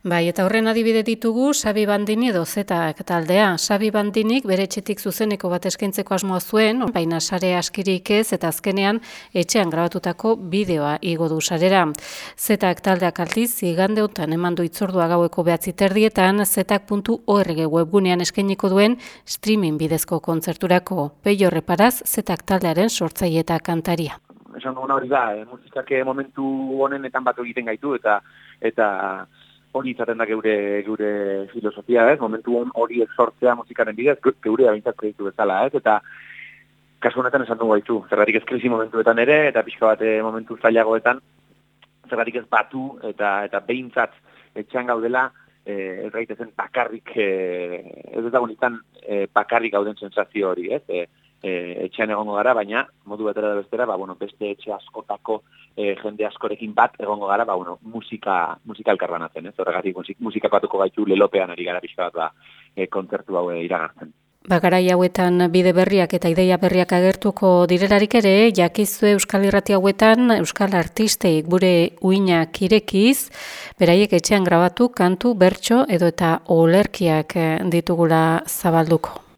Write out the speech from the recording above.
Bai, eta horren adibide ditugu Sabi Bandini edo Zetak taldea. Sabi Bandinik bere etxetik zuzeneko bat eskaintzeko asmoa zuen, baina sare askirik ez eta azkenean etxean grabatutako bideoa igo du sarera. Zetak taldeak aldiz, igande honetan eman du itzordua gaueko behatzi terdietan, zetak.org webgunean eskainiko duen streaming bidezko kontzerturako. Peio reparaz, Zetak taldearen sortzaile eta kantaria. Esan duguna hori da, eh, musikak momentu honenetan bat egiten gaitu eta eta hori izaten da geure geure filosofia, ez? Momentu hori sortzea musikaren bidez, geure abintzat proiektu bezala, ez? Eta kasu honetan esan dugu gaitu, zergatik ez krisi momentuetan ere, eta pixka bat eh, momentu zailagoetan, zergatik ez batu eta eta behintzat etxean gaudela, eh, ez gaitezen bakarrik, eh, ez ez dagoen izan eh, bakarrik gauden sensazio hori, ez? Eh, e, etxean egongo gara, baina modu betera da bestera, ba, bueno, beste etxe askotako e, jende askorekin bat egongo gara, ba, bueno, musika, musika elkarbanatzen, ez? Horregatik musik, musika batuko gaitu lelopean ari gara pixka bat ba, e, kontzertu hau iragartzen. Bagarai hauetan bide berriak eta ideia berriak agertuko direlarik ere, jakizu Euskal Irrati hauetan Euskal Artisteik gure uinak irekiz, beraiek etxean grabatu kantu, bertso edo eta olerkiak ditugula zabalduko.